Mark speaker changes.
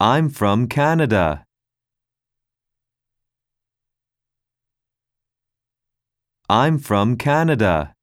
Speaker 1: I'm from Canada. I'm from Canada.